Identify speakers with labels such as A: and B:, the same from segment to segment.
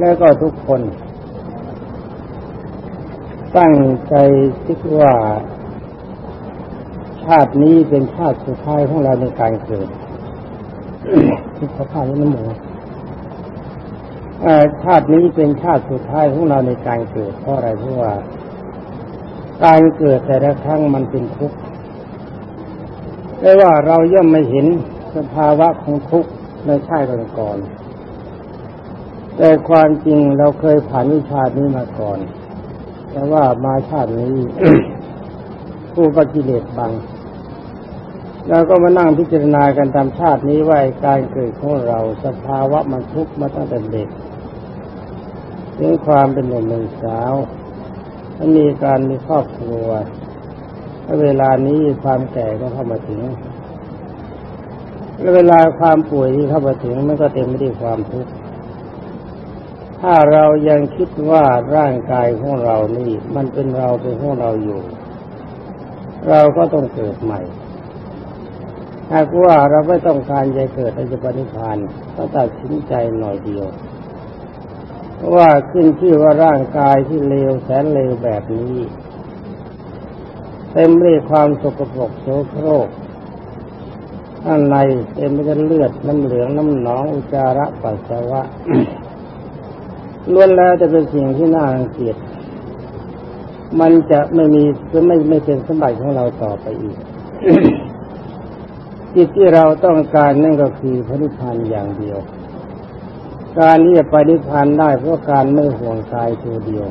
A: แล้วก็ทุกคน ตั้งใจคิดว่า ชาตินี้เป็นชาติสุดท้ายของเราในการเกิดที่เขาพานี้น้ำหมูชาตินี้เป็นชาติสุดท้ายของเราในการเกิดเพราะอะไรเพราะว่า การเกิดแต่ละครั้งมันเป็นทุกข์แต่ว่าเราย่อมไม่เห็นสภาวะของทุกข์ในชาติก่อน แต่ความจริงเราเคยผ่านวิชานี้มาก่อน แต่ว่ามาชาตินี้ ผู้ปฏิเลสบังเราก็มานั่งพิจารณากันตามชาตินี้ว่าการเกิดของเราสภาวะมันทุกข์มาตั้งแต่เด็กถึงความเป็นหนุ่มเป็นสาวมันมีการมีครอบครัวและเวลานี้ความแก่ก็เข้ามาถึงและเวลาความป่วยที่เข้ามาถึงมันก็เต็มไปด้วยความทุกข์ ถ้าเรายังคิดว่าร่างกายของเรานี่ มันเป็นเราเป็นของเราอยู่ เราก็ต้องเกิดใหม่หากว่าเราไม่ต้องการจะเกิดในจะปณิพานก็ตัดสินใจหน่อยเดียว ว่าขึ้นชื่อว่าร่างกายที่เลวแสนเลวแบบนี้เต็มไปด้วยความสกปรกโสโครกข้างในเต็มไปด้วยเลือดน้ำเหลืองน้ำหนองอุจาระปัสสาวะ ล้วนแล้วจะเป็นสิ่งที่น่ารังเกียจมันจะไม่มีจะไม่ไม่เป็นสมบัติของเราต่อไปอีก จิตที่เราต้องการนั่นก็คือพระนิพพานอย่างเดียว การที่จะไปนิพพานได้เพราะการไม่ห่วงกายตัวเดียว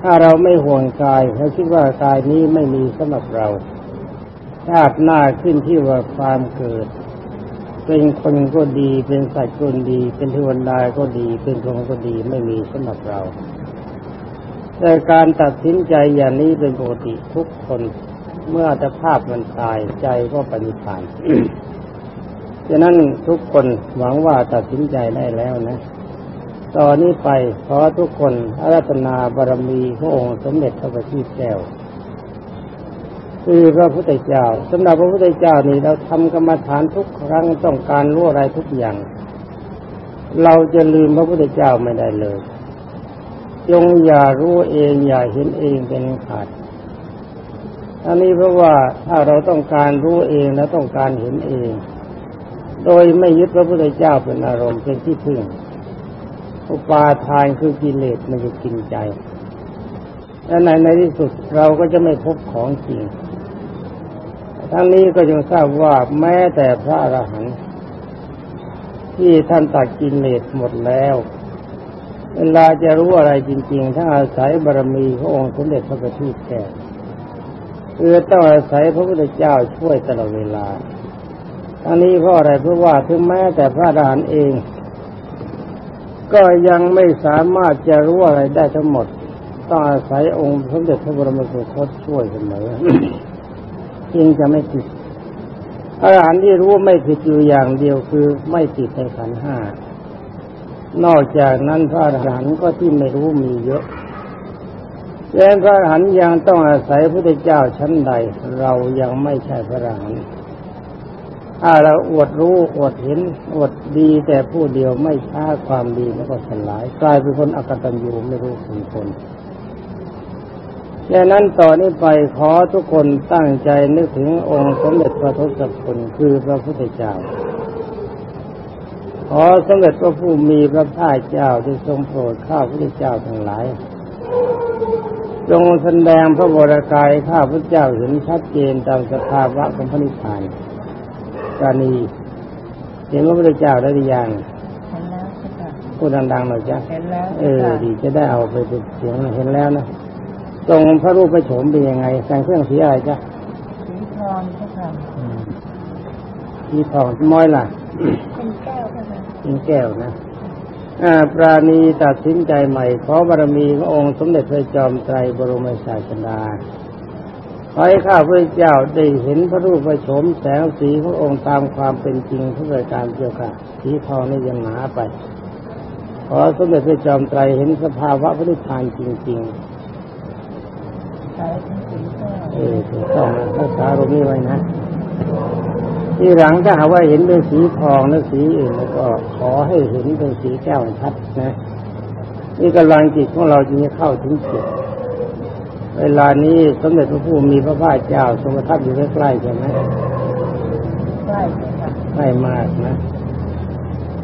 A: ถ้าเราไม่ห่วงกายเราคิดว่ากายนี้ไม่มีสำหรับเราชาติหน้าขึ้นที่ว่าความเกิด เป็นคนก็ดี เป็นสัตว์ก็ดี เป็นเทวดาก็ดี เป็นพรหมก็ดีไม่มีสำหรับเรา แต่การตัดสินใจอย่างนี้เป็นปกติทุกคนเมื่อจะภาพมันตายใจก็ปฏิพานฉะนั้นทุกคนหวังว่าตัดสินใจได้แล้วนะ ตอนนี้ไปขอทุกคนอารัธนาบารมีพระองค์สมเด็จพระบัณฑิตแก้ว คือพระพุทธเจ้าสำหรับพระพุทธเจ้านี่เราทำกรรมฐานทุกครั้งต้องการรู้อะไรทุกอย่าง เราจะลืมพระพุทธเจ้าไม่ได้เลยจงอย่ารู้เองอย่าเห็นเองเป็นขาดอันนี้เพราะว่าถ้าเราต้องการรู้เองและต้องการเห็นเอง โดยไม่ยึดพระพุทธเจ้าเป็นอารมณ์เป็นที่พึ่งอุปาทานคือกิเลสมันจะกินใจและในในที่สุดเราก็จะไม่พบของจริง ทั้งนี้ก็จงทราบว่าแม้แต่พระอรหันต์ที่ท่านตัดกินเลสหมดแล้ว เวลาจะรู้อะไรจริง ๆ ถ้าอาศัยบารมีพระองค์สมเด็จพระบัณฑิตแก่คือต้องอาศัยพระพุทธเจ้าช่วยตลอดเวลาทั้งนี้เพราะอะไรเพราะว่าถึงแม้แต่พระอรหันต์เอง ก็ยังไม่สามารถจะรู้อะไรได้ทั้งหมด ต้องอาศัยองค์สมเด็จพระบรมสุคตช่วยเสมอ จึงจะไม่ผิดพระอรหันต์ที่รู้ไม่ผิดอยู่อย่างเดียวคือไม่ติดในขันห้านอกจากนั้นพระอรหันต์ก็ที่ไม่รู้มีเยอะดังพระอรหันต์ยังต้องอาศัยพระพุทธเจ้าชั้นใด เรายังไม่ใช่พระอรหันต์ถ้าเราอวดรู้อวดเห็นอวดดีแต่ผู้เดียวไม่ช้าความดีแล้วก็สลาย กลายเป็นคนอกตัญญูไม่รู้คุณคน ดังนั้นต่อนนี้ไปขอทุกคนตั้งใจนึกถึงองค์สมเด็จพระทศพลคือพระพุทธเจ้า ขอสมเด็จพระผู้มีพระภาคเจ้าที่ทรงโปรดข้าพระพุทธเจ้าทั้งหลาย จงแสดงพระบรากายข้าพระเจ้าเห็นชัดเจนตามสภาวะของพระนิพพานกาณีเห็นพระพุทธเจ้าได้หรือยังพูดดังๆหน่อยจ้ะ
B: เห็นแล้ว
A: เออดีจะได้เอาไปเป็นเสียงเห็นแล้วนะ ตรงพระรูปพระโฉมเป็นยังไงแต่งเครื่องสีอะไรจ้ะ
B: สีทองค่ะ
A: สีทองม้อยล่ะ
B: เป็นแก้วค่ะ
A: เป็นแก้วนะปราณีตัดสินใจใหม่ ขอบารมีพระองค์สมเด็จพระจอมไตรบรมศาสดาขอให้ข้าพระเจ้าได้เห็นพระรูปพระโฉมแสงสีพระองค์ตามความเป็นจริงทุกประการเจ้าค่ะ สีทองนี่ยังหนาไป ขอสมเด็จพระจอมไตรเห็นสภาวะพระนิพพานจริง ๆ เออถูกต้องรักษาตรงนี้ไว้นะ ที่หลังถ้าหากว่าเห็นเป็นสีทองหรือสีอื่นแล้วก็ขอให้เห็นเป็นสีแก้วชัดนะนี่กำลังจิตของเราจึงจะเข้าถึงจิตเวลานี้สมเด็จพระผู้มีพระภาคเจ้าทรงประทับอยู่ใกล้ๆใช่ไหม
B: ใช่เจ้าค่ะ
A: ใกล้มากนะ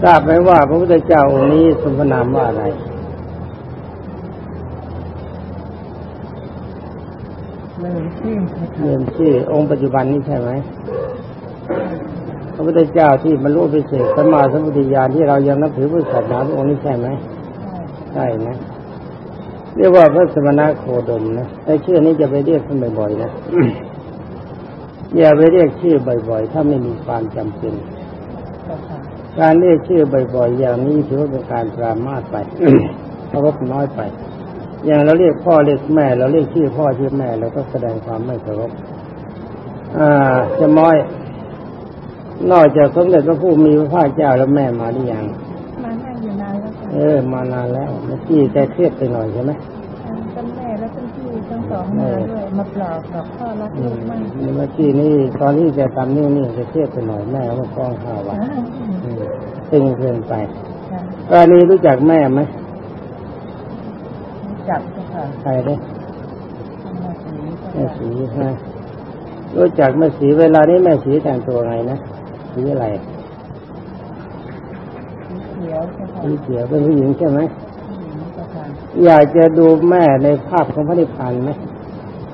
A: ทราบไหมว่าพระพุทธเจ้าองค์นี้ทรงพระนามว่าอะไร
B: ลืมชื่อเจ้าค่ะ
A: เรียนชื่อองค์ปัจจุบันนี้ใช่ไหมพระพุทธเจ้าที่บรรลุพิเศษสมมาสมุทธิญาณที่เรายังนับถือพุทธศาสนาพระองค์นี้ใช่ไหม
B: ใช่
A: ใช่นะเรียกว่าพระสมณะโคดมนะแต่ชื่อนี้จะไปเรียกท่านบ่อยๆนะอย่าไปเรียกชื่อบ่อย ๆ ถ้าไม่มีความจำเป็น
B: เจ้าค่ะ
A: การเรียกชื่อบ่อย ๆ อย่างนี้ถือว่าเป็นการปรามาสไปเคารพน้อยไป อย่างเราเรียกพ่อเรียกแม่ เราเรียกชื่อพ่อชื่อแม่เราก็แสดงความไม่เคารพอ่าจะม้อย นอกจากสมเด็จพระผู้มีพระภาคเจ้าแล้วแม่มาหรือยัง
B: มานั่งอยู่นานแล้วค่ะ
A: เออ มานานแล้วเมื่อกี้แต่เครียดไปหน่อยใช่ไหม
B: ทั้งแม่และทั้งพี่ทั้งสองมาด้วยมาปลอบบอกพ่อรัก
A: อื
B: ลู
A: ม
B: กมาก
A: เมื่อกี้นี่ตอนที่แกทำนี่นี่จะเครียดไปหน่อยแม่มาฟ้องข้าวว่า
B: อ่า
A: อืมตึงเกินไป
B: ค่ะ
A: ตอนนี้รู้จักแม่ไหม
B: รู้ จับเจ้าค่ะ
A: ใครเด้
B: แม่สีเจ้า
A: แม่
B: ค่ะ
A: สีฮะรู้จักแม่สีเวลานี้แม่สีแต่งตัวไงนะสีอะไร
B: สีเขียวเจ้าค่ะ
A: สีเขียวเป็นผู้หญิงใช่ไหม
B: ผู้หญิงเจ้าค่ะ
A: อยากจะดูแม่ในภาพของพระนิพพานไหม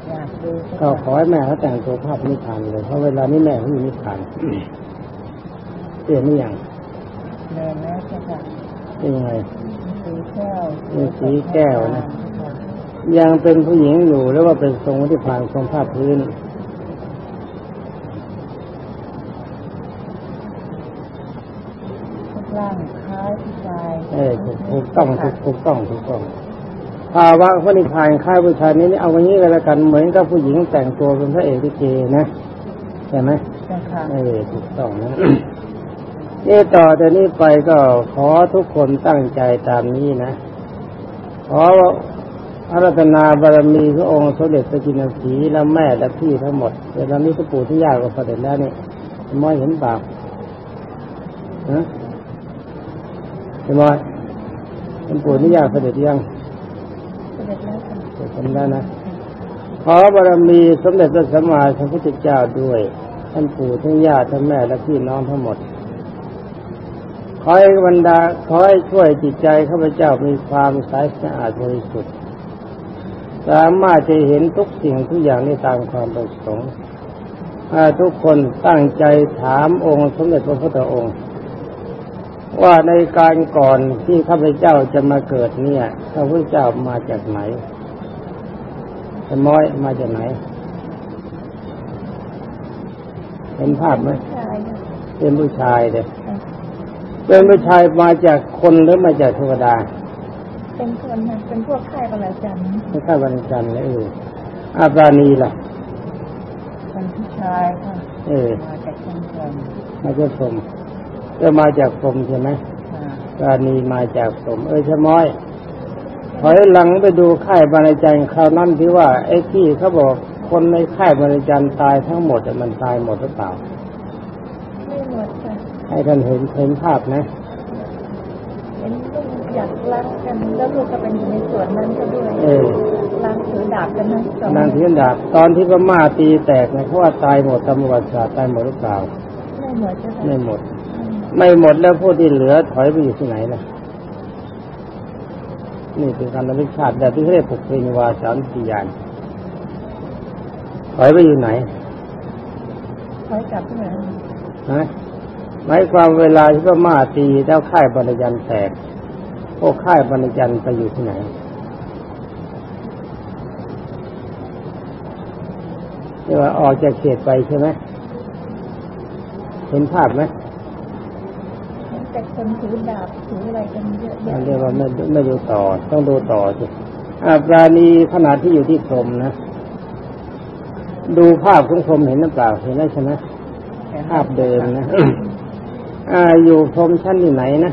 B: อยากดูเจ้า
A: ก็ขอ
B: ค่ะ
A: ให้แม่เขาแต่งตัวภาพนิพพานเลยเพราะเวลานี้แม่เขาอยู่นิพพานเปลี่ยนนี่ยัง
B: เดินแล้วเจ้าค่ะ
A: เป็นยังไง
B: สีแก้ว
A: เป็นสีแก้วนะ
B: ค่ะ
A: ยังเป็นผู้หญิงอยู่หรือว่าเป็นทรงนิพพานทรงภาพพื้น
B: รูปร่างคล้ายผู้ชาย
A: เออถูกถูกต้องถูกถูกต้องถูกต้องภาวะพระนิพพานค่ายผู้ชายนี้เอาวันนี้ก็แล้วกันเหมือนกับผู้หญิงแต่งตัวเป็นพระเอกลิเกนะใช่ไหม
B: เจ้าค่ะ
A: เออถูกต้องนะนี่ต่อแต่นี้ไปก็ขอทุกคนตั้งใจตามนี้นะขอ อารัตนาบารมีพระองค์สมเด็จพระจินสีและแม่และพี่ทั้งหมดเดี๋ยวตอนนี้ก็ปู่ที่ยากก็เสด็จแล้วนี่มอยเห็นเปล่าฮะเห็นไหมเป็นปู่ที่ยากเสด็จยัง
B: เสด็จแล้วค่ะ
A: เสด็จกันแล้วนะขอบารมีสมเด็จพระสัมมาสัมพุทธเจ้าด้วย ท่านปู่ท่านย่าท่านแม่และพี่น้องทั้งหมดขอให้บรรดาขอให้ช่วยจิตใจข้าพเจ้ามีความใสสะอาดบริสุทธิ์ สามารถจะเห็นทุกสิ่งทุกอย่างได้ตามความประสงค์ถ้าทุกคนตั้งใจถามองค์สมเด็จพระพุทธองค์ ว่าในการก่อนที่ข้าพเจ้าจะมาเกิดเนี่ยข้าพเจ้ามาจากไหนสมอยมาจากไหน เห็นภาพไหม
B: ใช่ค่ะ
A: เป็นผู้ชายเลยเป็นผู้ชายมาจากคนหรือมาจากเทวดา
B: เป็นคนนะเป็นพวกค่ายประหลาดจันทร์
A: ไม่ใช่วันจันทร์เลยเอออาปราณีล่ะ
B: เป็นผู้ชายค่ะ
A: เออ
B: มาจากคนแก่น
A: มาจากพรหมก็มาจากพรหมใช่ไหม
B: ค่ะ
A: ปราณีมาจากพรหมเออชะม้อยถอยหลังไปดูค่ายบรรจันทร์คราวนั้นที่ว่าไอ้ที่เขาบอกคนในค่ายบรรจันทร์ตายทั้งหมดอะมันตายหมดหรือเปล่า
B: ไม่หมดค่ะ
A: ให้ท่านเห็นเห็นภาพนะ
B: เห็นลูก อยากล้างกันแล้วลูกก็เป็นอยู่ในสวนนั้นก็ด้วย
A: เออ
B: ล้างถือดาบกันนะสอง
A: นางเทียนดาบตอนที่พม่าตีแตกเนี่ยเขาว่าตายหมดตามประวัติศาสตร์ตายหมดหรือเปล่า
B: ไม่หมดใช่ไหม
A: ไม่หมด ไม่หมดแล้วผู้ที่เหลือถอยไปอยู่ที่ไหนล่ะนี่เป็นการระลึกชาติแบบที่เขาเรียกปลุกเพลงวาสามสี่ยานถอยไปอยู่ไหน
B: คอยกลับที่ไหน
A: ฮะหมายความเวลาที่พม่าตีแล้วค่ายบรรยันแตกพ วกค่ายบรรยันไปอยู่ที่ไหนเรียกว่าออกจากเขตไปใช่ไหมเห็นภาพไหม
B: เห็นแต่คนถือดาบถืออะไรกันเยอะแยะ
A: เรียกว่าไม่ไม่ดูต่อ ต้องดูต่อสิอาปราณีขนาดที่อยู่ที่พรมนะ ดูภาพของพรมเห็นหรือเปล่าเห็นได้ใช่ไหมภาพเดิมนะ อ่าอยู่พรมชั้นที่ไหนนะ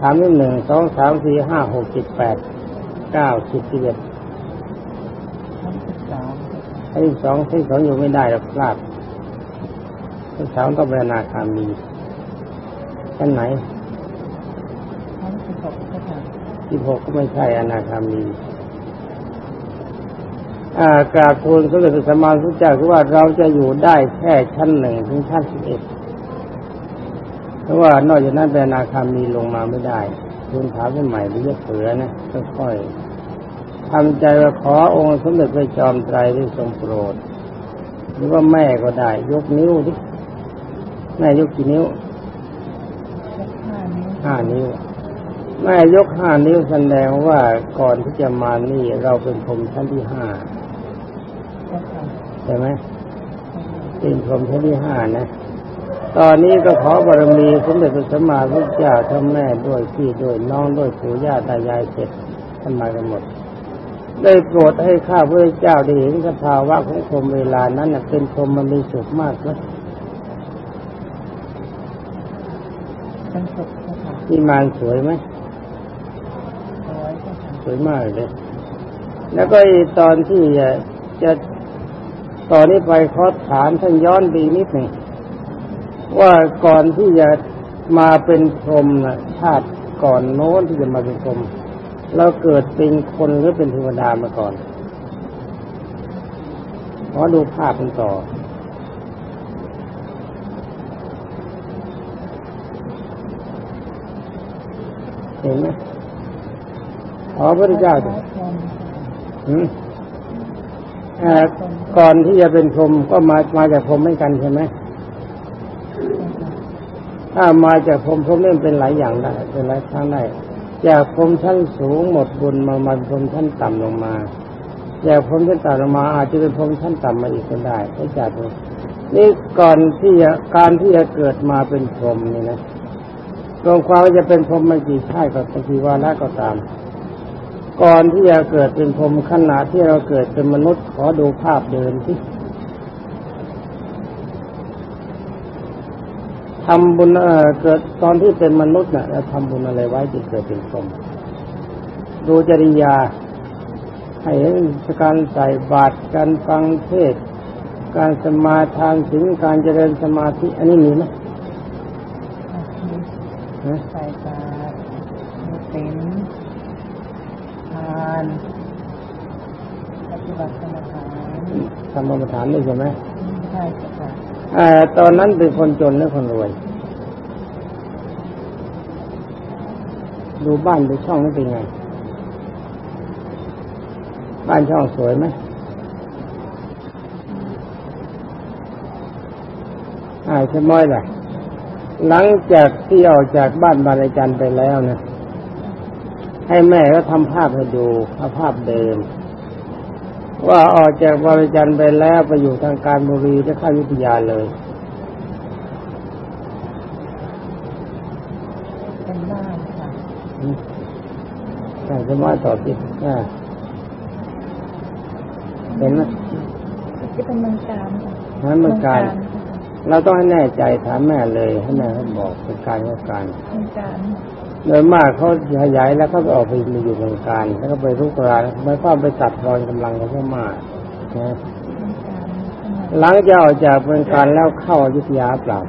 A: ถามนิดหนึ่งสองสามสี่ห้าหกเจ็ดแปดเก้าสิบสิบเอ็ด
B: ชั้นสิบสาม
A: ชขั้นที่สองขั้นที่สองอยู่ไม่ได้หรอกพลาดขั้นที่สามก็เป็นนาคามีขั้นไหน
B: สิบหกเจ้าค่ะ
A: ที่หกก็ไม่ใช่อนาคามีอากาบทูลสมเด็จพระสัมาสุจ้าคือว่าเราจะอยู่ได้แค่ชั้นหนึ่งถึงชั้นสิบเอ็ด เพราะว่านอกจากนั้นเป็นอนาคามีลงมาไม่ได้ทูลถามเป็นใหม่หรือจะเผือนะค่อยๆทำใจว่าขอองค์สมเด็จพระจอมไตรได้ทรงโปรด หรือว่าแม่ก็ได้ ยกนิ้วดิแม่ยกกี่นิ้ว
B: ยกห้านิ้ว
A: ห้านิ้วแม่ยกห้านิ้วแสดงว่าก่อนที่จะมานี่เราเป็นพรหมชั้นที่ห้า
B: เจ้าค่ะ
A: ใช่ไหมเป็นพรหมชั้นที่ห้านะ ตอนนี้ก็ขอบารมีสมเด็จพระสัมมาสัมพุทธเจ้าทั้งแม่ด้วยพี่ด้วยน้องด้วยปู่ย่าตายายเสร็จท่านมากันหมด ได้โปรดให้ข้าพระเจ้าได้เห็นสภาวะของพรมเวลานั้นเป็นพรมมันมีสุขมากนะ
B: เป็นสุขเจ้าค่ะ
A: ที่มานสวยไหม
B: สวย
A: มากเลย แล้วก็ตอนที่จะจะตอนนี้ไปขอถามท่านย้อนดีนิดหนึ่ง ว่าก่อนที่จะมาเป็นพรหมนะชาติก่อนโน้นที่จะมาเป็นพรหมเราเกิดเป็นคนหรือเป็นเทวดามาก่อนขอดูภาพกันต่อ เห็นไหมขอพระเจ้าดู
B: คล้ายคน
A: หืมอ่อก่อนที่จะเป็นพรหมก็มามาจากพรหมเหมือนกันใช่ไหม ถ้ามาจากพรหมพรหมเล่นเป็นหลายอย่างได้เป็นหลายครั้งได้จากพรหมชั้นสูงหมดบุญมามาพรหมชั้นต่ำลงมาจากพรหมชั้นต่ำลงมา อาจจะเป็นพรหมชั้นต่ำมาอีกก็ได้ไม่จากนี้นี่ก่อนที่จะการที่จะเกิดมาเป็นพรหมนี่นะตรวมความว่าจะเป็นพรหมมากี่ชาติก็กี่วาระก็ตาม ก่อนที่จะเกิดเป็นพรหมขณะที่เราเกิดเป็นมนุษย์ขอดูภาพเดิมที่ ทำบุญเอ่อเกิดตอนที่เป็นมนุษย์น่ะเราทำบุญอะไรไว้จึงเกิดเป็นพรหมดูจริยา ให้เห็นการใส่บาตรการฟังเทศน์การสมาทานถึงการเจริญสมาธิ อันนี้มีไหม
B: อะมี
A: ฮะ
B: ใส่บาตรมีศีลทานปฏิบัติกรรมฐาน
A: ทำกรรมฐานด้วยใช่ไหม
B: ใช่เจ้าค่ะ
A: อ่า ตอนนั้นเป็นคนจนหรือคนรวย ดูบ้านดูช่องนี่เป็นไง บ้านช่องสวยไหมอ่าใช่ไหมล่ะ หลังจากที่ออกจากบ้านบารจันไปแล้วนะให้แม่ก็ทำภาพให้ดูเอาภาพเดิม ว่าออกจากบริจันไปแล้วไปอยู่ทางการบุรีจะเข้าอยุธยาเลย
B: เป็นบ้านค่ะ
A: ใช่จะว่าต่อที่อ่าเห็นไหม
B: จะเป็นเมืองการค่ะ
A: นั้นเมืองการ
B: ค่ะ
A: เราต้องให้แน่ใจถามแม่เลยให้แม่เขาบอกเป็นการว่าการ
B: เมืองการ
A: โดยมากเขาขยายแล้วเขาก็ออกไปมาอยู่เมืองการ แล้วก็ไปรุกรานไม่ก็ไปตัดรอนกำลังของพม่านะ
B: เมืองกาเข้ามา
A: หลังจากออกจากเมืองการแล้วเข้ายุทธยาเปล่า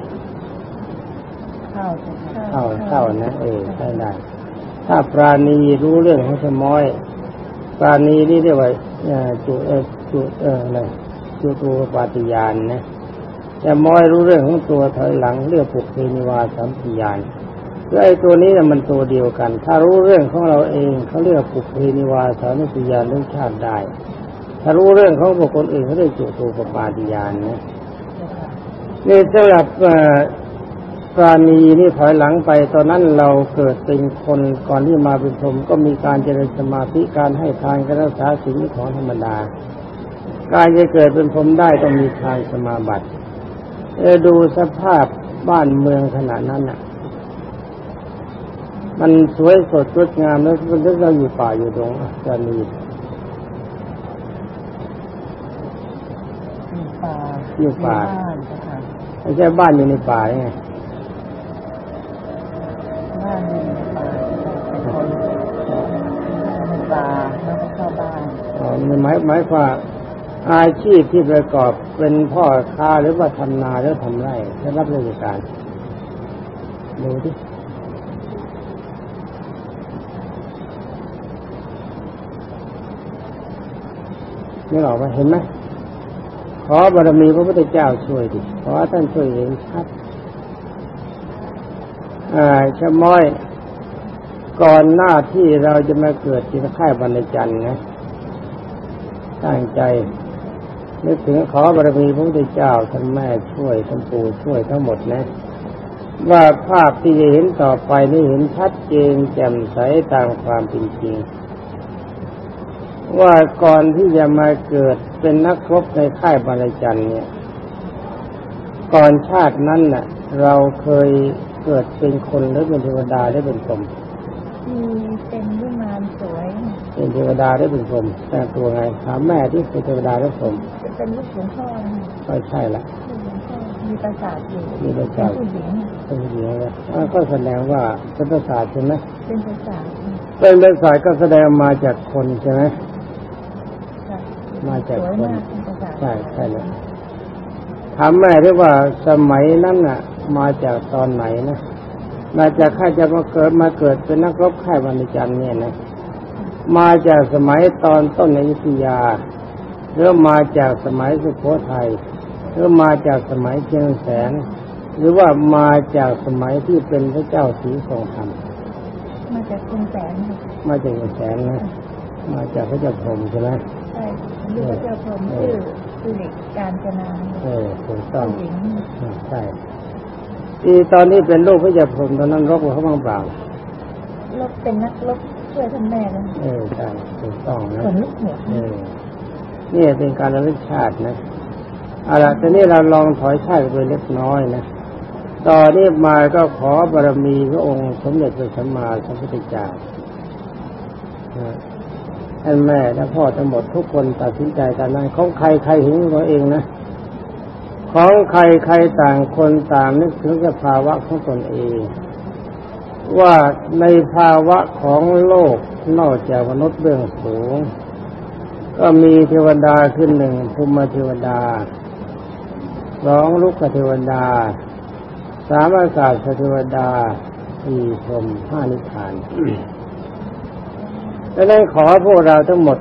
B: เข้า
A: เข้าเข้านะเออได้ถ้าปราณีรู้เรื่องของสมอย ปราณีนี่เรียกว่าจุเอจุเออะไรจุตูปาติยานนะแต่มอยรู้เรื่องของตัวถอยหลังเรียกปุกเพนิวาสัมปิยาน คือไอ้ตัวนี้นะมันตัวเดียวกัน ถ้ารู้เรื่องของเราเองเขาเรียกปุเพนิวาสัมปิยานเรื่องชาติได้ ถ้ารู้เรื่องของบุคคลอื่นเขาเรียกจุตูปปาติยานนะนี่สำหรับกรณีนี่ถอยหลังไป ตอนนั้นเราเกิดเป็นคนก่อนที่มาเป็นพรหมก็มีการเจริญสมาธิการให้ทานการรักษาศีลของธรรมดา การจะเกิดเป็นพรหมได้ต้องมีทานสมาบัติเออดูสภาพบ้านเมืองขนาดนั้นน่ะ มันสวยสดงดงามแล้วมันก็เราอยู่ป่าอยู่ตรงกรณี
B: อยู่ป่า
A: อยู่ป่า
B: บ้านเจ้าค่ะ
A: ไม่ใช่บ้านอยู่ในป่าไง
B: บ้านอยู่ในป่าเป็นคนในป่าแล้วก็เข้าบ้าน
A: อ๋อมันหมายหมายความอาชีพที่ประกอบเป็นพ่อค้าหรือว่าทำนาหรือทำไร่ได้รับราชการดูดิ นี่หรอกไหมเห็นไหมขอบารมีพระพุทธเจ้าช่วยดิขอท่านช่วยเห็นชัดอ่าชะม้อย ก่อนหน้าที่เราจะมาเกิดที่ค่ายบรรจันนะตั้งใจนึกถึงขอบารมีพระพุทธเจ้าท่านแม่ช่วยท่านปู่ช่วยทั้งหมดนะ ว่าภาพที่จะเห็นต่อไปนี่เห็นชัดเจนแจ่มใสตามความเป็นจริง ว่าก่อนที่จะมาเกิดเป็นนักรบในค่ายบรจันทร์เนี่ย ก่อนชาตินั้นน่ะ เราเคยเกิดเป็นคนหรือเป็นเทวดาได้เป็นพรหม
B: มีเป็นวิมานสวย
A: เป็นเทวดาได้เป็นพรหมแต่งตัวไงถามแม่ที่เป็นเทวดาหรือพรหม
B: จะเป็นลูกหลวงพ่อนะ
A: ก็ใช่ละ
B: ลูกหลวงพ่อมีประสาทอยู่
A: มีประสาท
B: เป็นผู้หญิง
A: เป็นผู้หญิงนะอ่าก็แสดงว่าเป็นประสาทใช่ไหม
B: เป็นประสาท
A: เป็นประสาทก็แสดงมาจากคนใช่ไหม
B: ค่ะ
A: มาจาก
B: สวย
A: คน
B: มากเป็นประสาท
A: ใช่ใช่เลยถามแม่ด้วยว่าสมัยนั้นน่ะ มาจากตอนไหนนะมาจากข้าจะมาเกิดมาเกิดเป็นนักรบค่ายวันจันทร์เนี่ยนะมาจากสมัยตอนต้นอยุธยาหรือมาจากสมัยสุโขทัยหรือมาจากสมัยเชียงแสน หรือว่ามาจากสมัยที่เป็นพระเจ้าศรีทรงธรรม
B: มาจากคุณแสนค่ะ
A: มาจากเชียงแสนนะมาจากพระเจ้าพรหมใช่ไหม
B: ใช่ลูกพระเจ้าพรหมชื่อสิริการจนา
A: เออถูกต้อง
B: ผู้หญิง
A: อืมใช่ที่ตอนนี้เป็นลูกพระยาพรหมตอนนั้นรบกับเขาบ้างเปล่า
B: ลบเป็นนักลบช่วยท่านแม่แล้ว
A: เออใช่ถูกต้องนะ
B: ขนลุกหัว
A: เออนี่เป็นการระลึกชาตินะเอาละทีนี้เราลองถอยชาติไปเล็กน้อยนะต่อนนี้มาก็ขอบารมีพระองค์สมเด็จพระสัมมาสัมพุทธเจ้านะ ท่านแม่และพ่อทั้งหมดทุกคนตัดสินใจตามนั้นของใครใครเห็นตัวเองนะ ของใครใครต่างคนต่างนึกถึงสภาวะของตนเอง ว่าในภาวะของโลกนอกจากมนุษย์เบื้องสูง ก็มีเทวดาขึ้นหนึ่งภูมิเทวดาสองลุกเทวดาสามอากาศเทวดาสี่พรมห้านิพพาน ดังนั้นขอพวกเราทั้งหมด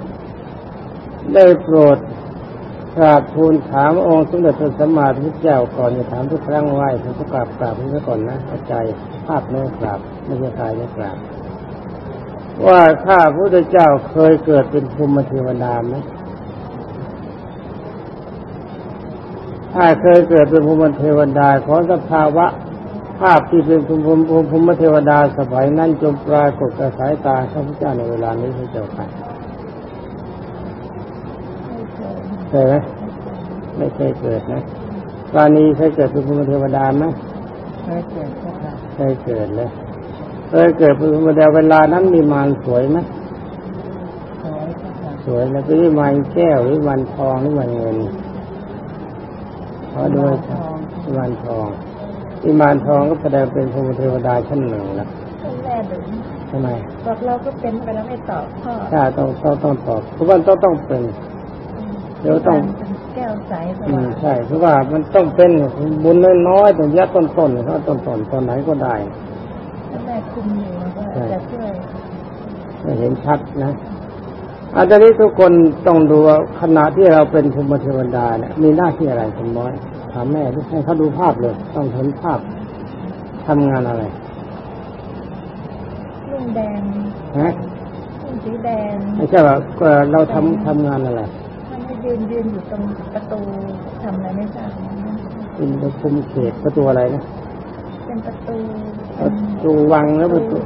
A: ได้โปรดกราบทูลถามองค์สมเด็จพระสัมมาสัมพุทธเจ้าก่อนจะถามทุกครั้งไหวผมก็กราบกราบเพื่อก่อนนะเอาใจภาพเนื้อกราบไม่ใช่กายไม่กราบ ว่าข้าพระพุทธเจ้าเคยเกิดเป็นภูมิเทวดาไหมถ้าเคยเกิดเป็นภูมิเทวดาขอสภาวะ ภาพที่เป็นภูมิภูมิภูมิเทวดาสมัยนั้นจงปรากฏกับสายตาข้าพเจ้าในเวลานี้พระเจ้าค่ะ
B: ไม่เคย
A: เคยไหมไม่เคยเกิดนะตอนนี้เคยเกิดเป็นภูมิเทวดาไหม
B: เคยเกิดก็ค่ะ
A: เคยเกิดเลยเคยเกิดเป็นภูมิเทวดาเวลานั้นมีมารสวยไหม
B: สวยก็ค่ะ
A: สวยแล้วเป็นวิมานแก้วหรือวิมานทองหรือวิมานเงินขอดู
B: ทอง
A: วิมานทอง วิมานทองก็แสดงเป็นภูมิเทวดาชั้นหนึ่งละ
B: ท่านแม่ดุ
A: ทำไม
B: บอกเราก็เป็นไปแล้วไม่ตอบพ่อ
A: ถ้าต้องต้องต้องตอบเพราะว่าต้องต้องเป็นเดี๋ยวต้อง
B: เป็นแก้วใสส
A: อื
B: ว่ามง
A: ใช่เพราะว่ามันต้องเป็นบุญน้อยๆตรงยัดต้นๆเพราะต้นๆตอนไหนก็ได้
B: ท่านแม่คุมอยู่ก็
A: ใช่
B: จะช่วย
A: ไม่เห็นชัดนะอาจารย์นี้ทุกคนต้องดูว่าขณะที่เราเป็นภูมิเทวดาเนี่ยมีหน้าที่อะไรคุณน้อย ถามแม่ด้วยให้เขาดูภาพเลย ต้องเห็นภาพทำงานอะไร
B: รุ่งแดง
A: ฮะ
B: รุ่งสีแดง
A: ไม่ใช่ว่าเอ่อเราทำทำงานอะไร
B: ท่านให้ยืนยืนอยู่ตรงประตูทำอะไรไม่ทราบนะ
A: เป็นคุมเขตประตูอะไรนะ
B: เป็นประตู
A: ประตูวังแล้วประตู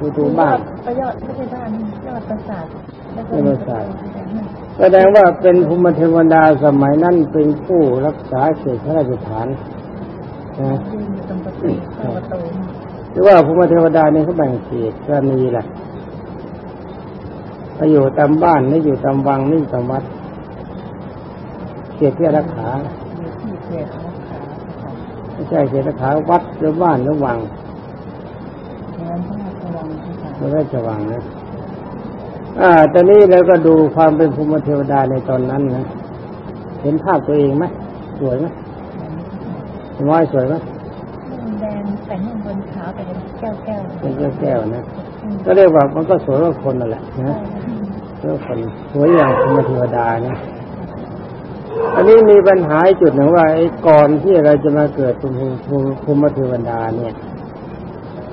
A: ประตูบ้าน
B: ประยอดไม่ใช่บ้านยอดปราสาท แล้วก็
A: ยอดปราสาท
B: มี
A: แสดงว่าเป็นภูมิเทวดาสมัยนั้นเป็นผู้รักษาเขตพระราชฐานนะ
B: ยืนอยู่ตรงประตูเข้าประตู
A: หรือว่าภูมิเทวดานี่เขาแบ่งเขตก็มีแหละไปอยู่ตามบ้านไม่อยู่ตามวังไม่อยู่ตามวัดเขตที่รักษา
B: อยู่ที่เขตรักษาค่ะ
A: ไม่ใช่เขตรักษาวัดหรือบ้านหรือวัง
B: งานพระราชวังค่ะ
A: ไม่ได้จะวังนะ อ่าตอนนี้เราก็ดูความเป็นภูมิเทวดาในตอนนั้นนะ เห็นภาพตัวเองไหมสวยไหมน้อยสวยไหม
B: แดงแต่งบนขาวแต่เป็นแก้วแก้ว
A: เป็นแก้วๆนะ ก็เรียกว่ามันก็สวยกว่าคนนั่นแหละนะสวยกว่าคนสวยอย่างธรรมเทวดานะอันนี้มีปัญหาจุดหนึ่งว่าไอ้ก่อนที่เราจะมาเกิดเป็นภูมิภูมิเทวดาเนี่ย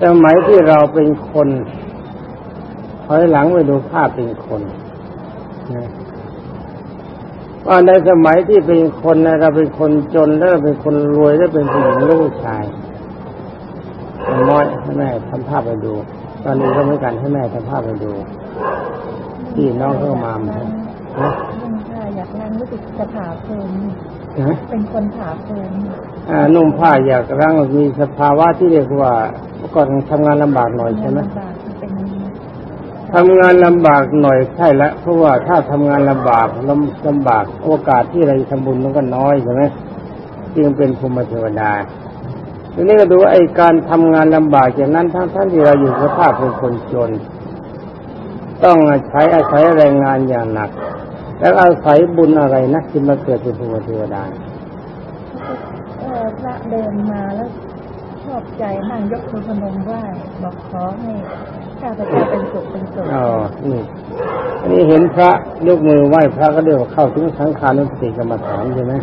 A: สมัยที่เราเป็นคน ถอยหลังไปดูภาพเป็นคนนะว่าในสมัยที่เป็นคนนะเราเป็นคนจนแล้วเราเป็นคนรวยแล้วเป็นผู้หญิงและผู้ชายน้อยให้แม่ทำภาพไปดู ตอนนี้ก็เหมือนกันให้แม่ทำภาพไปดูที่น้องเข้ามาไหมนะ
B: ลุงค่ะอยากนั่งรู้สึกจะผ่าเพลิน
A: นะ
B: เป็นคนผ่าเพลิน
A: อ่านุ่มผ้าอยากร่างมีสภาวะที่เรียกว่าเมื่อก่อนทำงานลำบากหน่อยใช่ไหม
B: ลำบากเป็น
A: ทำงานลำบากหน่อยใช่แล้วเพราะว่าถ้าทำงานลำบากลำลำบากโอกาสที่เราจะทำบุญมันก็น้อยใช่ไหมจึงเป็นภูมิเทวดาทีนี้ก็ดูไอ้การทำงานลำบากอย่างนั้นทั้งท่านที่เราอยู่สภาพเป็นคนจน ต้องใช้อาศัยแรงงานอย่างหนัก แล้วอาศัยบุญอะไรนะที่มาเกิดเป็นภูมิเทวดา
B: เออพระเดินมาแล้วชอบใจนั่งยกมือพนมไหว้บอกขอให้ สุขเป็นสุข
A: อ๋อนี่นนี้เห็นพระยกมือไหว้พระก็เรียกว่าเข้าถึงสังขานุสติกรรมฐานใช่ไหม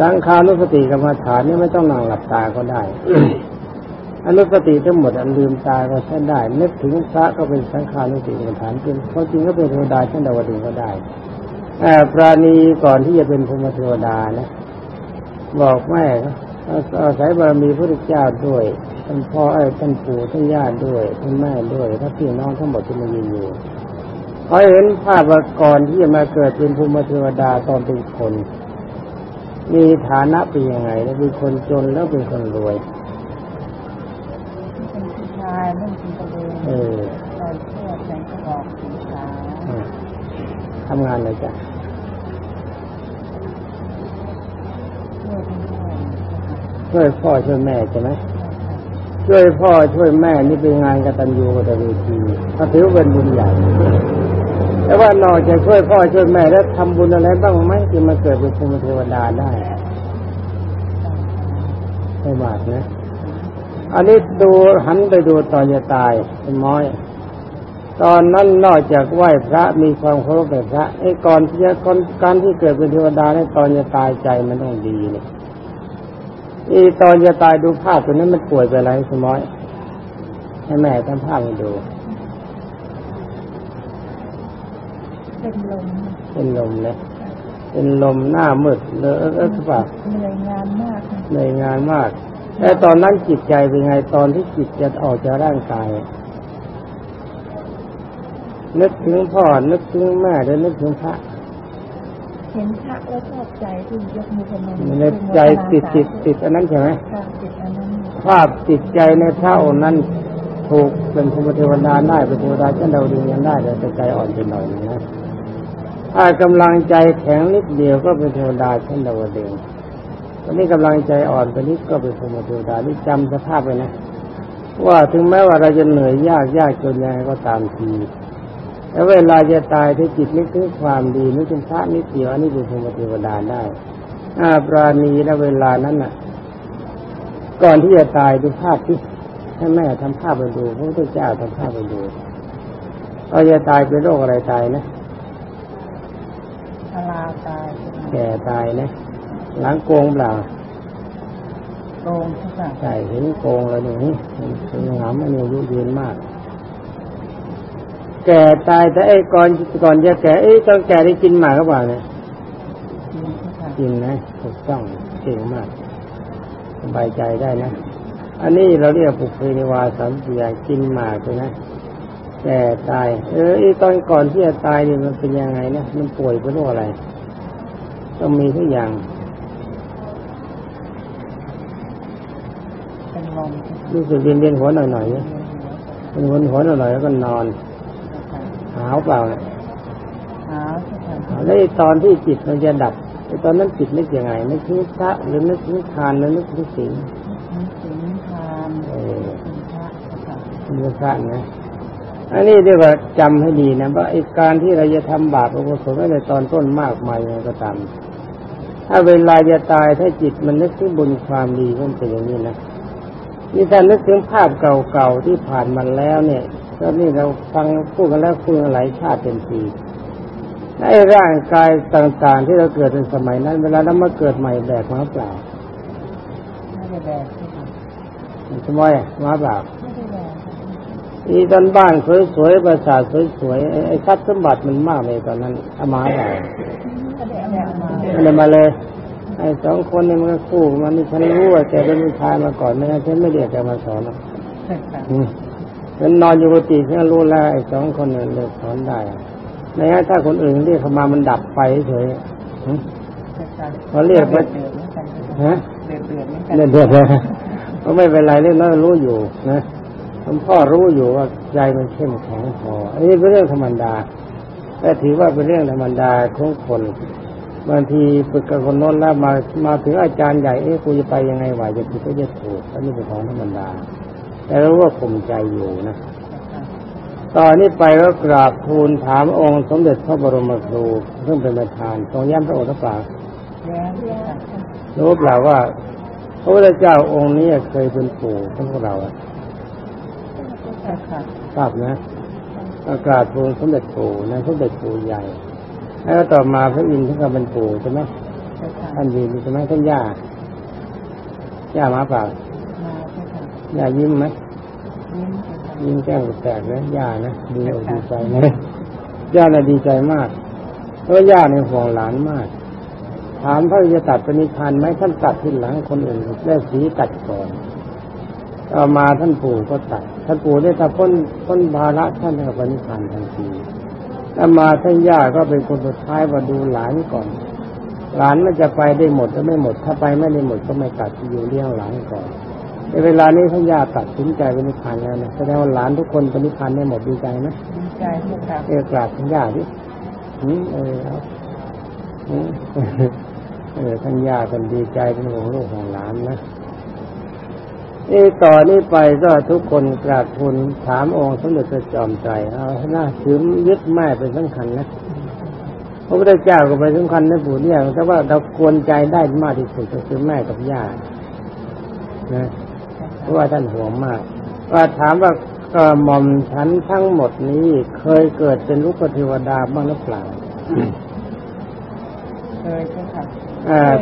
A: สังขานุสติกรรมฐานนี่ไม่ต้องนั่งหลับตาก็ได้อนุสติทั้งหมดอันลืมตาก็ใช้ได้นึกถึงพระก็เป็นสังขานุสติกรรมฐานเป็นเขาจริงก็เป็นเทวดาเช่นดาวดึงก็ได้แต่ปราณีก่อนที่จะเป็นพรหมเทวดานะ บอกแม่อาศัยบารมีพระพุทธเจ้าด้วย ท่านพ่อไอ้ยท่านปู่ท่านญาติด้วยท่านแม่ด้วยถ้าพี่น้องทั้งหมดที่มายืนอยู่พอเห็นภาพว่าก่อนที่จะมาเกิดเป็นภูมิเทวดาตอนเป็นคน มีฐานะเป็นยังไงแล้วเป็นคนจนแล้วเป็นคนรวย
B: เป็นผู้ชายเรื่องกินกระเบน
A: เออ
B: ใส่เสื้อใส่กระบอกสีขาว
A: เออทำงานเลยจ้ะ
B: ช่วยคุณพ่อ
A: ช่วยพ่อช่วยแม่ใช่ไหม ช่วยพ่อช่วยแม่นี่เป็นงานกตัญญูกตเวทีเขาถือว่าเป็นบุญใหญ่แต่ว่านอกจากช่วยพ่อช่วยแม่แล้วทำบุญอะไรบ้างไหมที่มาเกิดเป็นภูมิเทวดาได้ไม่บาปนะ อันนี้ดูหันไปดูตอนจะตายเป็นม้อย ตอนนั้นนอกจากไหว้พระมีความเคารพในพระไอ้ก่อนที่จะก่อนการที่เกิดเป็นเทวดาในตอนจะตายใจมันต้องดีเนี่ย อีตอนจะตายดูภาพตัวนั้นมันป่วยไปอะไรสมอยให้แม่ทำภาพให้ดู
B: เป็นลม
A: เป็นลมเลยเป็นลมหน้ามืดเลอะเออเออเปล่า
B: เหนื่อยงานมากนะ
A: เหนื่อยงานมาก แต่ตอนนั้นจิตใจเป็นไงตอนที่จิตจะออกจากร่างกาย นึกถึงพ่อ นึกถึงแม่หรือนึกถึงพระ
B: เห็นพระแล้วชอบใจที่ยกมือพนม
A: ในใจติดติดติดอันนั้นใช่ไหม
B: ค่ะติดอันนั้น
A: ภาพจิตใจในพระองค์นั้นถูกเป็นภูมิเทวดาได้เป็นเทวดาเช่นดาวดึงส์ยังได้แต่ใจอ่อนไปหน่อยนึงนะถ้ากำลังใจแข็งนิดเดียวก็เป็นเทวดาเช่นดาวดึงส์ตอนนี้กำลังใจอ่อนไปนิดก็เป็นภูมิเทวดานี่จำสภาพไว้นะ ว่าถึงแม้ว่าเราจะเหนื่อยยากยากจนยังไงก็ตามที แล้วเวลาจะตายถ้าจิตนึกถึงความดีนึกถึงพระนิดเดียวอันนี้เป็นภูมิเทวดาได้อาปราณีและเวลานั้นน่ะ ก่อนที่จะตายดูภาพที่ให้แม่ทำภาพไปดูพระพุทธเจ้าทำภาพไปดูเราจะตายเป็นโรคอะไรตายนะ
B: ชราตาย
A: แก่ตายนะ หลังโกงเปล่า
B: โกงใช่ไหม
A: ใช่เห็นโกงแล้วนี่เป็นหามอันนี้อายุยืนมาก แก่ตายแต่ไอ้ก่อนก่อนจะแก่ไอ้ตอนแก่ได้กินหมากก็เปล่าเนี่ย
B: จริงใช่ไหม
A: กินนะถูกต้องเก่งมากสบายใจได้นะ อันนี้เราเรียกปุเพนิวาสัมปียากินหมากเลยนะแก่ตาย เออไอ้ตอนก่อนที่จะตายนี่มันเป็นยังไงนะมันป่วยเป็นโรคอะไรต้องมีทุกอย่าง
B: เป็นลม
A: รู้สึกเวียนเวียนหัวหน่อยๆนะเป็นหัวหัวหน่อยๆแล้วก็นอน หาวเปล่าเนี่ย
B: หาใช่ไหม
A: แล้วไอ้ตอนที่จิตมันจะดับไอ้ตอนนั้นจิตนึกยังไงนึกถึงพระหรือนึกถึงทานหรือนึกถึงศีล
B: มีสินทาน
A: เออ
B: สินพระค่ะ
A: นึกพระนะอันนี้เรียกว่าจำให้ดีนะว่าไอ้การที่เราจะทำบาปอกุศลไว้ในตอนต้นมากมายยังไงก็ตามถ้าเวลาจะตายถ้าจิตมันนึกถึงบุญความดีก็เป็นอย่างนี้นะนี่ถ้านึกถึงภาพเก่าๆที่ผ่านมาแล้วเนี่ย ก็นี่เราฟังพูดกันแล้วคุยกันหลายชาติเป็นปีในร่างกายต่างๆ ที่เราเกิดในสมัยนั้น เวลาเรามาเกิดใหม่แบกมาเปล่า
B: ไม่ได้แบกค่ะ
A: ทำไมมาเปล่า
B: ไม่ได้แบก
A: อีตอนบ้านสวยๆประสาทสวยๆไอ้ไอ้ทรัพย์สมบัติมันมากเลยตอนนั้นเอามาเปล่า
B: ไม่ได้เอามา
A: ไม่ได้มาเลย ไอ้สองคนนี่มันก็คู่มันนี่ฉันรู้ว่าแกเป็นผู้ชายมาก่อนไม่งั้นฉันไม่เรียกแกมาสอนหรอกอื มฉันนอนอยู่กุฏิฉันรู้แล้วไอ้สองคนนี่เลยสอนได้ไม่งั้นถ้าคนอื่นเรียกเขามามันดับไปเฉยๆอืมเขาเรียกว่าฮะ
B: เดือดเดือดเหมือนกัน
A: เล่นเดือดเลยก็ไม่เป็นไรเรื่องนั้นรู้อยู่นะหลวงพ่อรู้อยู่ว่าใจมันเข้มแข็งพออันนี้เป็นเรื่องธรรมดาแต่ถือว่าเป็นเรื่องธรรมดาของคนบางทีฝึกกับคนโน้นแล้วมามาถึงอาจารย์ใหญ่เอ๊ะกูจะไปยังไงวะจะผิดก็จะถูกอันนี้เป็นของธรรมดา แต่รู้ว่าข่มใจอยู่นะตอนนี้ไปก็กราบทูลถามองค์สมเด็จพระบรมครูซึ่งเป็นประธานทรงย้ำพระโอษฐ์หรือเปล่า
B: แย้มแย้ม
A: รู้เปล่าว่าพระพุทธเจ้าองค์นี้เคยเป็นปู่ของพวกเราอะ
B: ค่ะค่ะ
A: ทราบนะก็กราบทูลสมเด็จปู่นะสมเด็จปู่ใหญ่ แล้วก็ต่อมาพระอินทร์ท่านก็เป็นปู่ใช่ไหม
B: ค่ะ
A: ท่านยืนอยู่ใช่ไหมท่านย่าย่ามาเปล่า
B: มาค่ะ
A: ย่ายิ้มไหม
B: ยิ้มค่ะ
A: ยิ้มแก้มแตกนะย่านะดีอกดีใจนะย่าน่ะดีใจมากเพราะย่าในยห่วงหลานมาก ถามพระจะตัดปณิพานธ์ไหมท่านตัดที่หลังคนอื่นแล้วสีตัดก่อนต่อมาท่านปู่ก็ตัด ท่านปู่ได้ถ้าพ้นพ้นภาระท่านก็ปณิพานธ์ทันทีแล้วมาท่านย่าก็เป็นคนสุดท้ายมาดูหลานก่อน หลานมันจะไปได้หมดหรือไม่หมด ถ้าไปไม่ได้หมดก็ไม่ตัดอยู่เลี้ยงหลานก่อน ในเวลานี้ท่านย่าตัดสินใจปณิพานธ์แล้วนะแสดงว่าหลานทุกคนปณิพานธ์ได้หมดดีใจนะ
B: ดีใจค่ะ
A: เออกราบท่านย่าดิหืมเออเอาหืมเออท่านย่าเป็นดีใจเป็นห่วงลูกของหลานนะนี่ต่อนี้ไปก็ทุกคนกราบทูลถามองค์สมเด็จพระจอมไตรเอาหน้าถือยึดแม่เป็นสำคัญนะพระพุทธเจ้าก็เป็นสำคัญนะปู่เนี่ยแต่ว่าเราควรใจได้มากที่สุดก็คือแม่กับย่านะเพราะ ว่าท่านห่วงมาก ว่าถามว่ากระหม่อมฉันทั้งหมดนี้เคยเกิดเป็นลูกเทวดาบ้างหรือเปล่า
B: เคยใช่ค่ะ
A: เอ่อ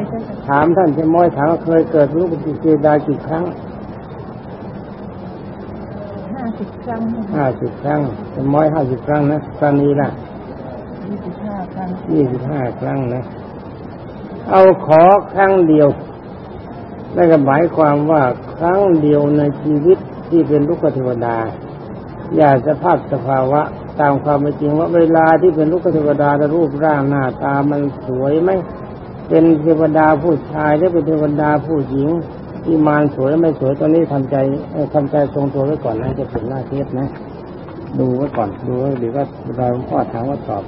A: ถามท่านเจม้อยถามว่าเคยเกิดเป็นลูกเทวดากี่ครั้ง
B: ห้าสิบครั้ง
A: ห้าสิบครั้งเจม้อยห้าสิบครั้งนะตอนนี้ละ
B: ยี่สิบห้าครั้ง
A: ยี่สิบห้าครั้งนะ เอาขอครั้งเดียว นั่นก็หมายความว่าครั้งเดียวในชีวิตที่เป็นลูกเทวดา อย่าสภาพสภาวะตามความเป็นจริงว่าเวลาที่เป็นลูกเทวดาแล้วรูปร่างหน้าตามันสวยไหมเป็นเทวดาผู้ชายหรือเป็นเทวดาผู้หญิงที่มานสวยไม่สวยตอนนี้ทำใจเอ่อทำใจทรงตัวไว้ก่อนนะจะเป็นหน้าเทศนะ ดูไว้ก่อนดูไว้เดี๋ยวก็เราพ่อถามว่าตอบ